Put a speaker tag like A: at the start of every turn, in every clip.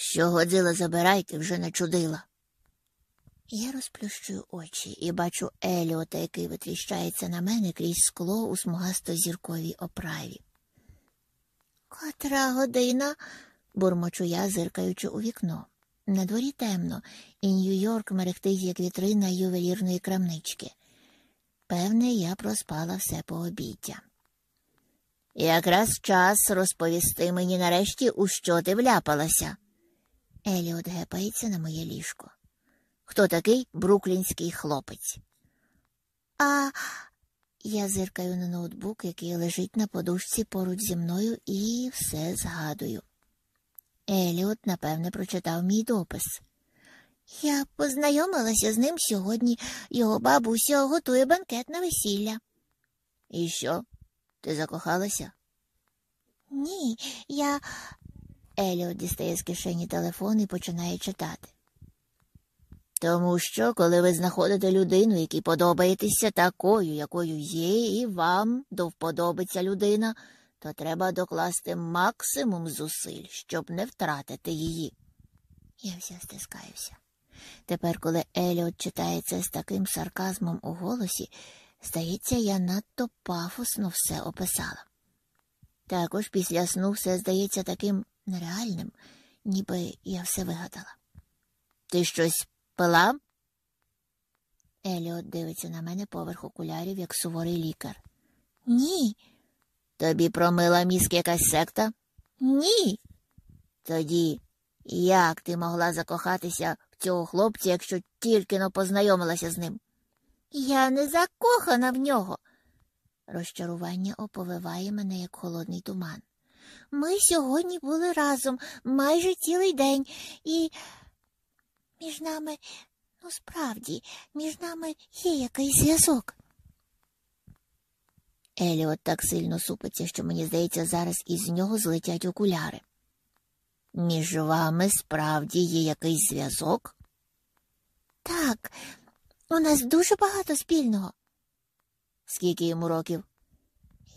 A: Що годила забирайте, вже не чудила. Я розплющую очі і бачу Еліота, який витріщається на мене крізь скло у смугасто-зірковій оправі. Котра година, бурмочу я, зиркаючи у вікно. На дворі темно, і Нью-Йорк мерехтить, як вітрина ювелірної крамнички. Певне, я проспала все пообіддя. Якраз час розповісти мені нарешті, у що ти вляпалася. Еліот гепається на моє ліжко. Хто такий бруклінський хлопець? А я зиркаю на ноутбук, який лежить на подушці поруч зі мною, і все згадую. Еліот, напевне, прочитав мій допис. Я познайомилася з ним сьогодні. Його бабуся готує банкет на весілля. І що? Ти закохалася? Ні, я. Еліот дістає з кишені телефон і починає читати. Тому що, коли ви знаходите людину, якій подобаєтеся такою, якою є, і вам довподобиться людина, то треба докласти максимум зусиль, щоб не втратити її. Я вся стискаюся. Тепер, коли Еліот читає це з таким сарказмом у голосі, здається, я надто пафосно все описала. Також після сну все здається таким нереальним, ніби я все вигадала. Ти щось пила? Еліот дивиться на мене поверх окулярів, як суворий лікар. Ні. Тобі промила мізк якась секта? Ні. Тоді як ти могла закохатися в цього хлопця, якщо тільки но познайомилася з ним? Я не закохана в нього. Розчарування оповиває мене, як холодний туман. Ми сьогодні були разом майже цілий день, і між нами, ну справді, між нами є якийсь зв'язок. Еліот так сильно супиться, що мені здається, зараз із нього злетять окуляри. Між вами справді є якийсь зв'язок? Так, у нас дуже багато спільного. Скільки йому років?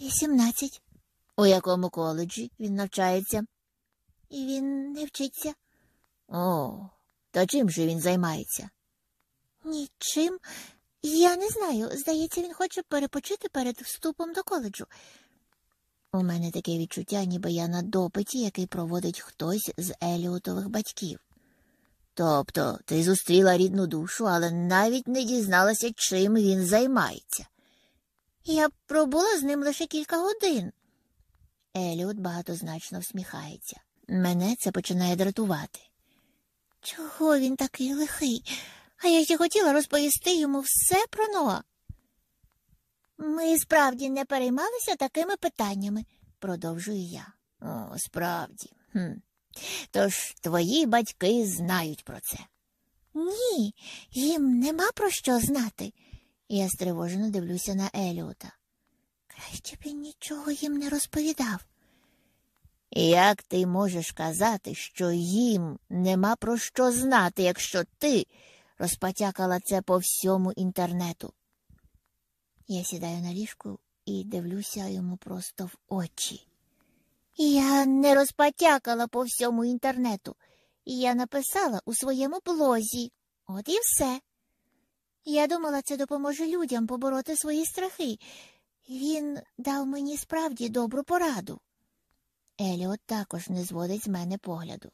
A: Вісімнадцять. У якому коледжі він навчається? Він не вчиться. О, то чим же він займається? Нічим. Я не знаю. Здається, він хоче перепочити перед вступом до коледжу. У мене таке відчуття, ніби я на допиті, який проводить хтось з Еліотових батьків. Тобто ти зустріла рідну душу, але навіть не дізналася, чим він займається. Я пробула з ним лише кілька годин. Еліот багатозначно всміхається. Мене це починає дратувати. Чого він такий лихий? А я ще хотіла розповісти йому все про Ноа. Ми справді не переймалися такими питаннями, продовжую я. О, справді. Хм. Тож твої батьки знають про це. Ні, їм нема про що знати. Я стривожено дивлюся на Еліота. Краще б він нічого їм не розповідав. Як ти можеш казати, що їм нема про що знати, якщо ти розпотякала це по всьому інтернету? Я сідаю на ліжку і дивлюся йому просто в очі. Я не розпотякала по всьому інтернету. Я написала у своєму блозі. От і все. Я думала, це допоможе людям побороти свої страхи. Він дав мені справді добру пораду. Еліот також не зводить з мене погляду.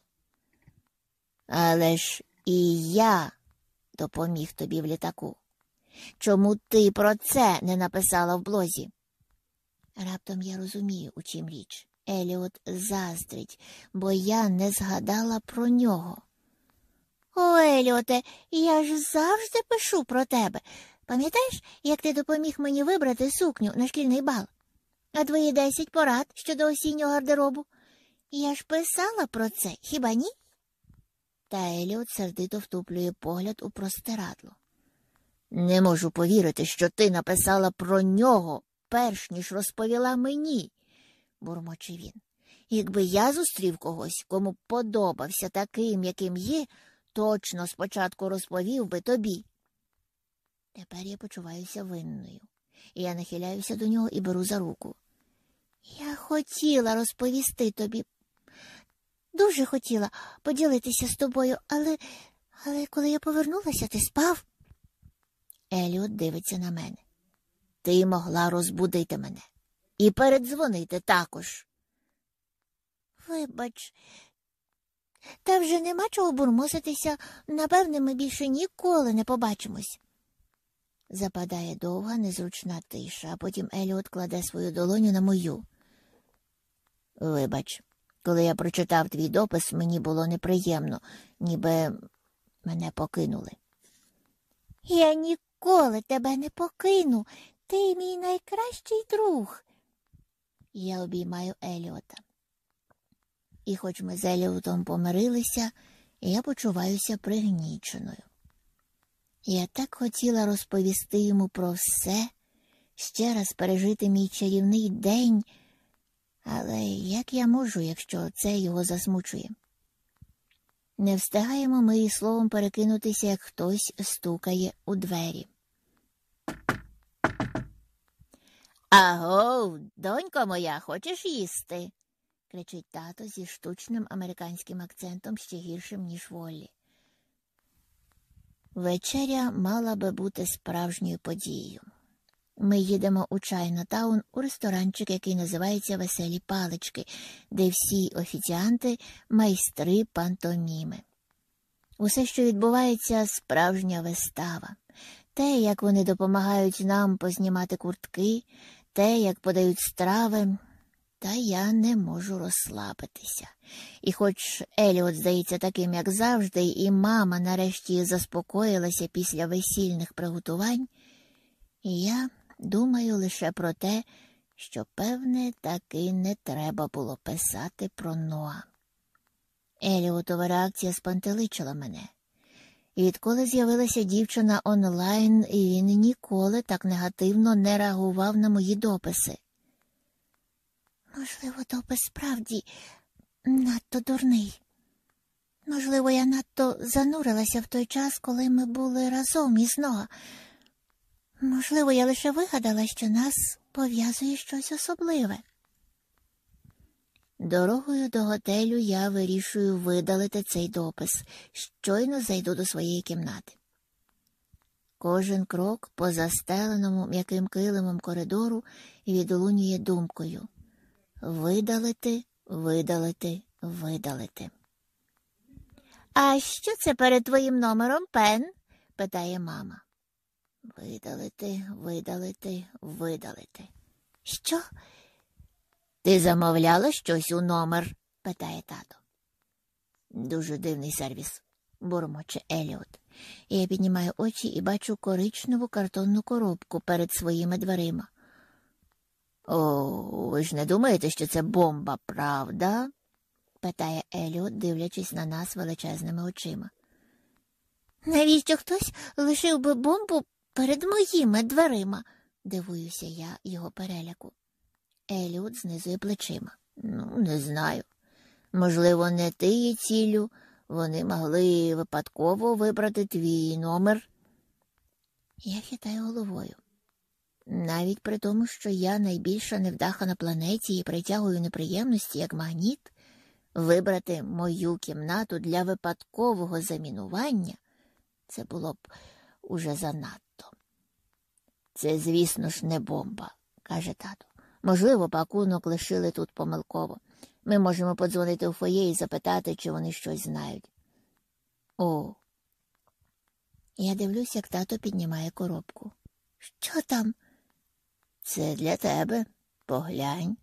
A: Але ж і я допоміг тобі в літаку. Чому ти про це не написала в блозі? Раптом я розумію, у чим річ. Еліот заздрить, бо я не згадала про нього. О, Еліоте, я ж завжди пишу про тебе. Пам'ятаєш, як ти допоміг мені вибрати сукню на шкільний бал? А твої десять порад щодо осіннього гардеробу? Я ж писала про це, хіба ні? Та Еліот сердито втуплює погляд у простирадло. Не можу повірити, що ти написала про нього, перш ніж розповіла мені, бурмоче він. Якби я зустрів когось, кому подобався таким, яким є, точно спочатку розповів би тобі. Тепер я почуваюся винною. Я нахиляюся до нього і беру за руку. Я хотіла розповісти тобі. дуже хотіла поділитися з тобою, але але коли я повернулася, ти спав. Еліот дивиться на мене. Ти могла розбудити мене і передзвонити також. Вибач, та вже нема чого бурмоситися, напевне, ми більше ніколи не побачимось. Западає довга, незручна тиша, а потім Еліот кладе свою долоню на мою. Вибач, коли я прочитав твій допис, мені було неприємно, ніби мене покинули. Я ніколи тебе не покину. Ти мій найкращий друг. Я обіймаю Еліота. І хоч ми з Еліотом помирилися, я почуваюся пригніченою. Я так хотіла розповісти йому про все, ще раз пережити мій чарівний день, але як я можу, якщо це його засмучує? Не встигаємо ми і словом перекинутися, як хтось стукає у двері. Аго, донько моя, хочеш їсти? кричить тато зі штучним американським акцентом ще гіршим, ніж волі. Вечеря мала би бути справжньою подією. Ми їдемо у Чайнатаун у ресторанчик, який називається Веселі палички, де всі офіціанти майстри пантоміми. Усе, що відбувається, справжня вистава. Те, як вони допомагають нам познімати куртки, те, як подають страви, та я не можу розслабитися. І хоч Еліот здається таким, як завжди, і мама нарешті заспокоїлася після весільних приготувань, я думаю лише про те, що, певне, таки не треба було писати про Ноа. Еліотова реакція спантеличила мене. Відколи з'явилася дівчина онлайн, він ніколи так негативно не реагував на мої дописи. Можливо, допис справді надто дурний. Можливо, я надто занурилася в той час, коли ми були разом із Ноа. Можливо, я лише вигадала, що нас пов'язує щось особливе. Дорогою до готелю я вирішую видалити цей допис, щойно зайду до своєї кімнати. Кожен крок по застеленому м'яким килимом коридору відлунює думкою видалити, видалити, видалити. А що це перед твоїм номером пен? питає мама. Видалити, видалити, видалити. Що? Ти замовляла щось у номер? питає тато. Дуже дивний сервіс, бурмоче Еліот. Я піднімаю очі і бачу коричневу картонну коробку перед своїми дверима. О, ви ж не думаєте, що це бомба, правда? питає Еліот, дивлячись на нас величезними очима. Навіщо хтось лишив би бомбу перед моїми дверима? дивуюся я його переляку. Еліот знизує плечима. Ну, не знаю. Можливо, не ти є цілю. Вони могли випадково вибрати твій номер. Я хитаю головою. Навіть при тому, що я найбільша невдаха на планеті і притягую неприємності як магніт, вибрати мою кімнату для випадкового замінування це було б уже занадто. Це, звісно ж, не бомба, каже тато. Можливо, пакунок лишили тут помилково. Ми можемо подзвонити у фоє і запитати, чи вони щось знають. О. Я дивлюсь, як тато піднімає коробку. Що там? Це для тебе. Поглянь.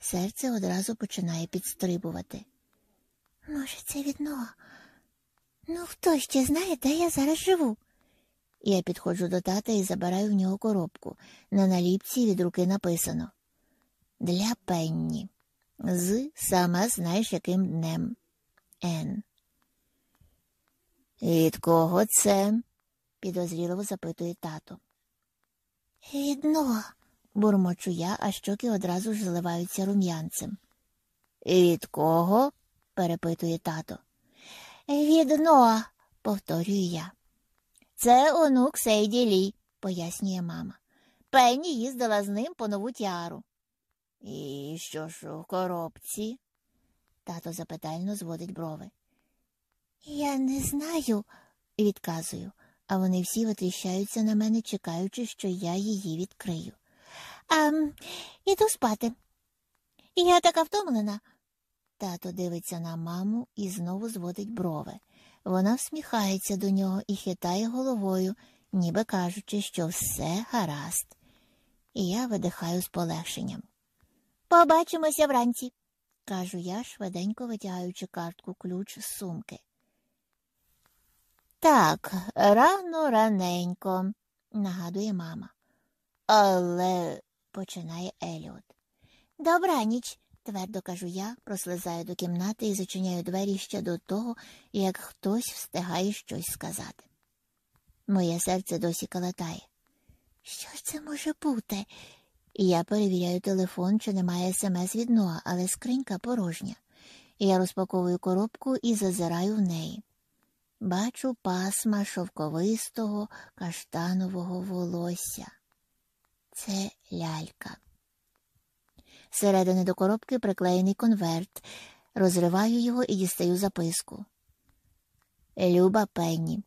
A: Серце одразу починає підстрибувати. Може, це відно. Ну, хто ще знає, де я зараз живу? Я підходжу до тата і забираю в нього коробку. На наліпці від руки написано Для Пенні. З сама знаєш, яким днем. Н. Від кого це? підозріливо запитує тато. Відно, бурмочу я, а щоки одразу ж заливаються рум'янцем. Від кого? перепитує тато. Від повторюю я. Це онук Сейді Лі, пояснює мама. Пенні їздила з ним по нову тіару. І що ж у коробці? Тато запитально зводить брови. Я не знаю, відказую, а вони всі витріщаються на мене, чекаючи, що я її відкрию. А іду спати. Я така втомлена. Тато дивиться на маму і знову зводить брови. Вона всміхається до нього і хитає головою, ніби кажучи, що все гаразд. І я видихаю з полегшенням. Побачимося вранці, кажу я, швиденько витягаючи картку ключ з сумки. Так, рано раненько, нагадує мама. Але, починає Еліот. Добраніч, твердо кажу я, прослизаю до кімнати і зачиняю двері ще до того, як хтось встигає щось сказати. Моє серце досі калатає. Що ж це може бути? Я перевіряю телефон, чи немає смс від Ноа, але скринька порожня. Я розпаковую коробку і зазираю в неї. Бачу пасма шовковистого каштанового волосся. Це лялька. Зсередини до коробки приклеєний конверт. Розриваю його і дістаю записку. Люба Пенні.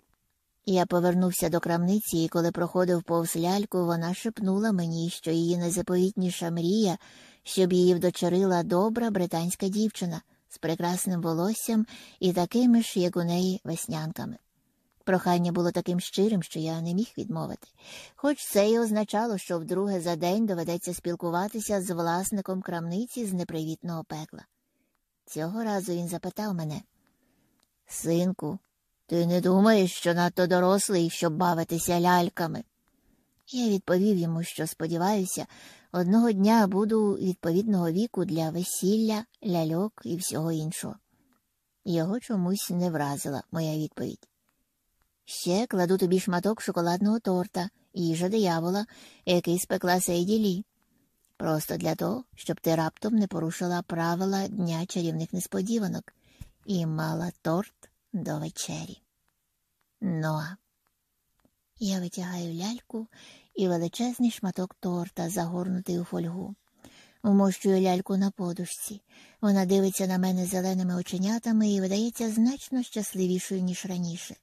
A: Я повернувся до крамниці, і коли проходив повз ляльку, вона шепнула мені, що її найзаповітніша мрія, щоб її вдочерила добра британська дівчина з прекрасним волоссям і такими ж, як у неї, веснянками. Прохання було таким щирим, що я не міг відмовити, хоч це й означало, що вдруге за день доведеться спілкуватися з власником крамниці з непривітного пекла. Цього разу він запитав мене Синку, ти не думаєш, що надто дорослий, щоб бавитися ляльками? Я відповів йому, що сподіваюся, одного дня буду відповідного віку для весілля, ляльок і всього іншого. Його чомусь не вразила моя відповідь. Ще кладу тобі шматок шоколадного торта, їжа диявола, який спекла Сейді Лі. Просто для того, щоб ти раптом не порушила правила дня чарівних несподіванок і мала торт до вечері. Ноа. Я витягаю ляльку і величезний шматок торта, загорнутий у фольгу. Умощую ляльку на подушці. Вона дивиться на мене зеленими оченятами і видається значно щасливішою, ніж раніше.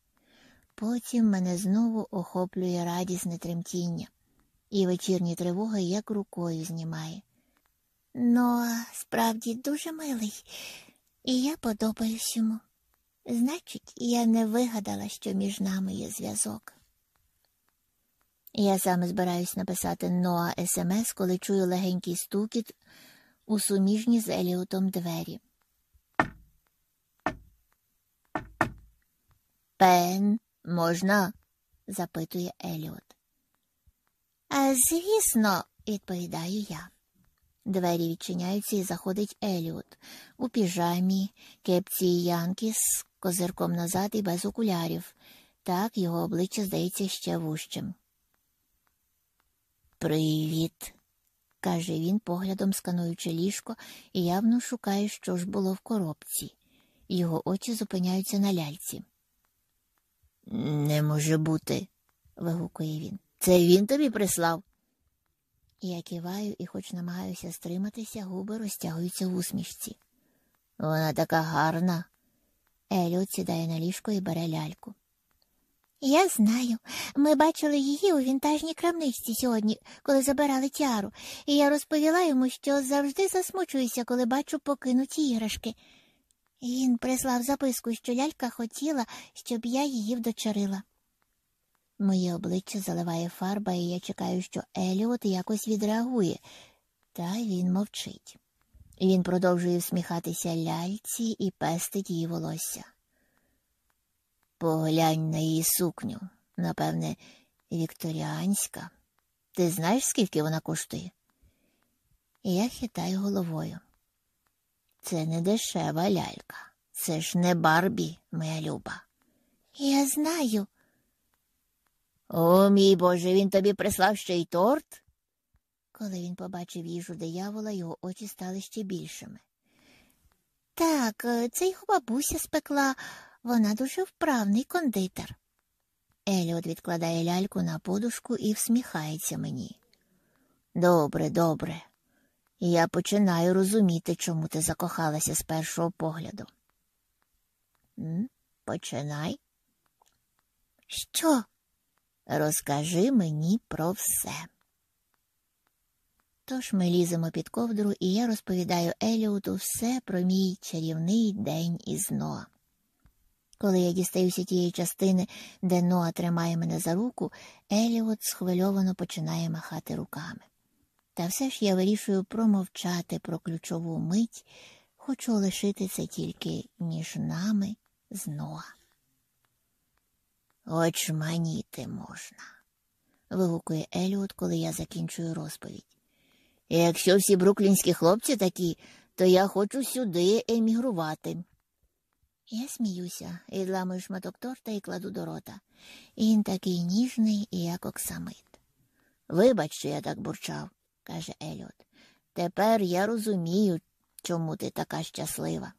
A: Потім мене знову охоплює радісне тремтіння, і вечірні тривоги як рукою знімає. Ну, справді дуже милий, і я подобаюсь йому. Значить, я не вигадала, що між нами є зв'язок. Я саме збираюсь написати Ноа смс, коли чую легенький стукіт у суміжні з Еліотом двері. Пен, можна? запитує Еліот. А звісно, відповідаю я. Двері відчиняються і заходить Еліот у піжамі, кепці і янки з козирком назад і без окулярів. Так його обличчя здається ще вущим. Привіт, каже він, поглядом скануючи ліжко, і явно шукає, що ж було в коробці. Його очі зупиняються на ляльці. Не може бути, вигукує він. Це він тобі прислав. Я киваю і, хоч намагаюся стриматися, губи розтягуються в усмішці. Вона така гарна. Еліот сідає на ліжко і бере ляльку. Я знаю. Ми бачили її у вінтажній крамничці сьогодні, коли забирали тяру, і я розповіла йому, що завжди засмучуюся, коли бачу покинуті іграшки. Він прислав записку, що лялька хотіла, щоб я її вдочерила. Моє обличчя заливає фарба, і я чекаю, що Еліот якось відреагує, та він мовчить. Він продовжує всміхатися ляльці і пестить її волосся. Поглянь на її сукню, напевне, вікторіанська. Ти знаєш, скільки вона коштує? І я хитаю головою. Це не дешева лялька. Це ж не Барбі, моя люба. Я знаю. О, мій Боже, він тобі прислав ще й торт. Коли він побачив їжу диявола, його очі стали ще більшими. Так, е, це його бабуся спекла, вона дуже вправний кондитер. Еліот відкладає ляльку на подушку і всміхається мені. Добре, добре. Я починаю розуміти, чому ти закохалася з першого погляду. М? Починай. Що? Розкажи мені про все. Тож ми ліземо під ковдру, і я розповідаю Еліоту все про мій чарівний день із Ноа. Коли я дістаюся тієї частини, де Ноа тримає мене за руку, Еліот схвильовано починає махати руками. Та все ж я вирішую промовчати про ключову мить, хочу лишити це тільки між нами з Ноа. Очманіти можна, вигукує Еліот, коли я закінчую розповідь. Якщо всі бруклінські хлопці такі, то я хочу сюди емігрувати. Я сміюся, відламую шматок торта і кладу до рота. Він такий ніжний, як оксамит. Вибач, що я так бурчав, каже Еліот. Тепер я розумію, чому ти така щаслива.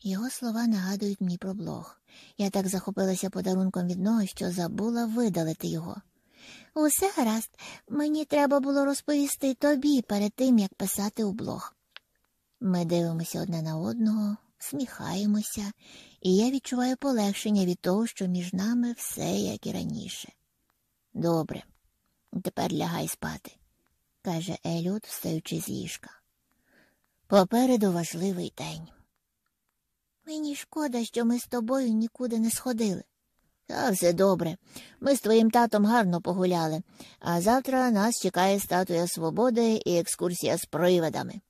A: Його слова нагадують мені про блог. Я так захопилася подарунком від нього, що забула видалити його. Усе гаразд, мені треба було розповісти тобі перед тим, як писати у блог. Ми дивимося одне на одного, сміхаємося, і я відчуваю полегшення від того, що між нами все як і раніше. Добре, тепер лягай спати, каже Еліот, встаючи з ліжка. Попереду важливий день. Мені шкода, що ми з тобою нікуди не сходили. Та все добре. Ми з твоїм татом гарно погуляли, а завтра нас чекає статуя свободи і екскурсія з привидами.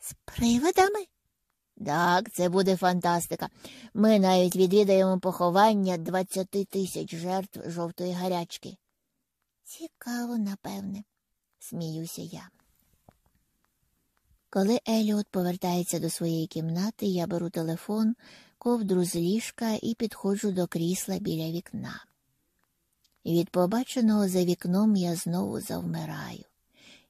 A: З привидами? Так, це буде фантастика. Ми навіть відвідаємо поховання двадцяти тисяч жертв жовтої гарячки. Цікаво, напевне, сміюся я. Коли Еліот повертається до своєї кімнати, я беру телефон, ковдру з ліжка і підходжу до крісла біля вікна. Від побаченого за вікном я знову завмираю,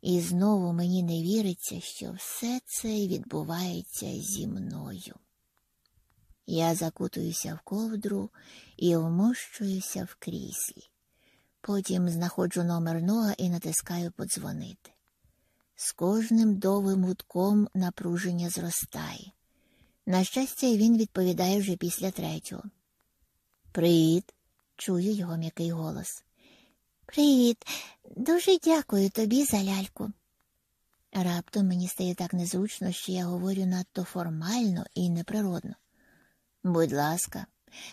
A: і знову мені не віриться, що все це відбувається зі мною. Я закутуюся в ковдру і вмощуюся в кріслі. Потім знаходжу номер нога і натискаю подзвонити. З кожним довгим гудком напруження зростає. На щастя, він відповідає вже після третього. Привіт, чую його м'який голос. Привіт, дуже дякую тобі за ляльку. Раптом мені стає так незручно, що я говорю надто формально і неприродно. Будь ласка,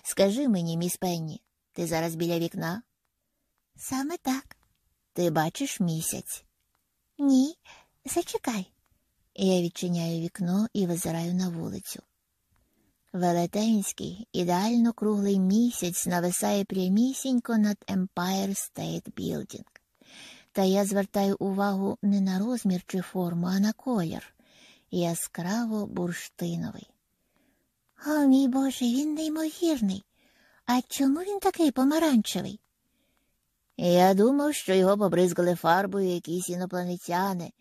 A: скажи мені, міс Пенні, ти зараз біля вікна? Саме так. Ти бачиш місяць? Ні, зачекай. Я відчиняю вікно і визираю на вулицю. Велетенський, ідеально круглий місяць нависає прямісінько над Empire State Building. Та я звертаю увагу не на розмір чи форму, а на колір яскраво бурштиновий. О, мій Боже, він неймовірний. А чому він такий помаранчевий? Я думав, що його побризгали фарбою якісь інопланетяни,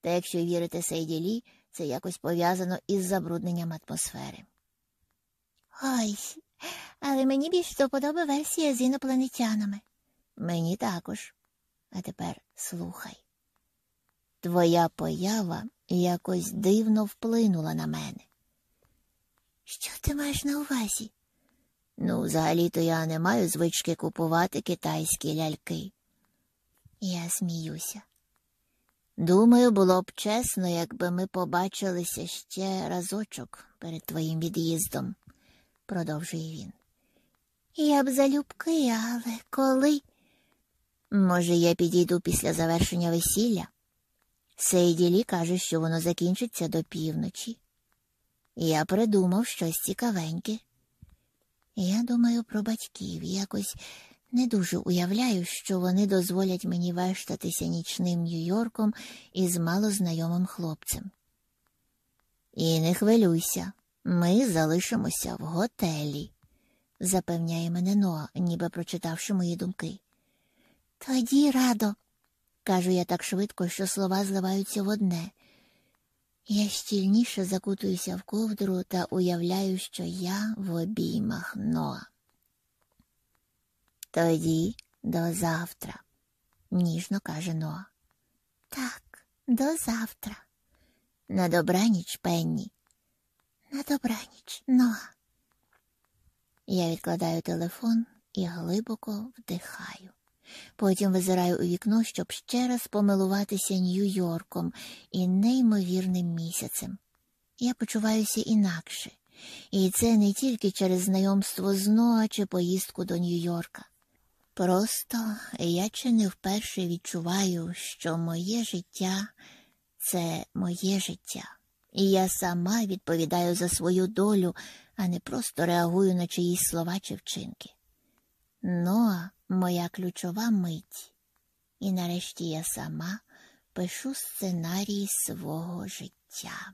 A: та якщо вірити Сейділі, це якось пов'язано із забрудненням атмосфери. Ой, але мені більш до версія з інопланетянами. Мені також. А тепер слухай. Твоя поява якось дивно вплинула на мене. Що ти маєш на увазі? Ну, взагалі-то я не маю звички купувати китайські ляльки. Я сміюся. Думаю, було б чесно, якби ми побачилися ще разочок перед твоїм від'їздом, продовжує він. Я б залюбки, але коли? Може, я підійду після завершення весілля? Сейділі каже, що воно закінчиться до півночі. Я придумав щось цікавеньке. Я думаю про батьків, якось не дуже уявляю, що вони дозволять мені вештатися нічним Нью-Йорком із малознайомим хлопцем. І не хвилюйся, ми залишимося в готелі, запевняє мене Ноа, ніби прочитавши мої думки. Тоді радо, кажу я так швидко, що слова зливаються в одне. Я щільніше закутуюся в ковдру та уявляю, що я в обіймах Ноа. Тоді до завтра, ніжно каже Ноа. Так, До завтра. На добраніч, Пенні. На добраніч, Ноа. Я відкладаю телефон і глибоко вдихаю. Потім визираю у вікно, щоб ще раз помилуватися Нью-Йорком і неймовірним місяцем. Я почуваюся інакше, і це не тільки через знайомство з Ноа чи поїздку до Нью-Йорка. Просто я чи не вперше відчуваю, що моє життя це моє життя, і я сама відповідаю за свою долю, а не просто реагую на чиїсь слова чи вчинки. Ноа моя ключова мить, і нарешті я сама пишу сценарій свого життя.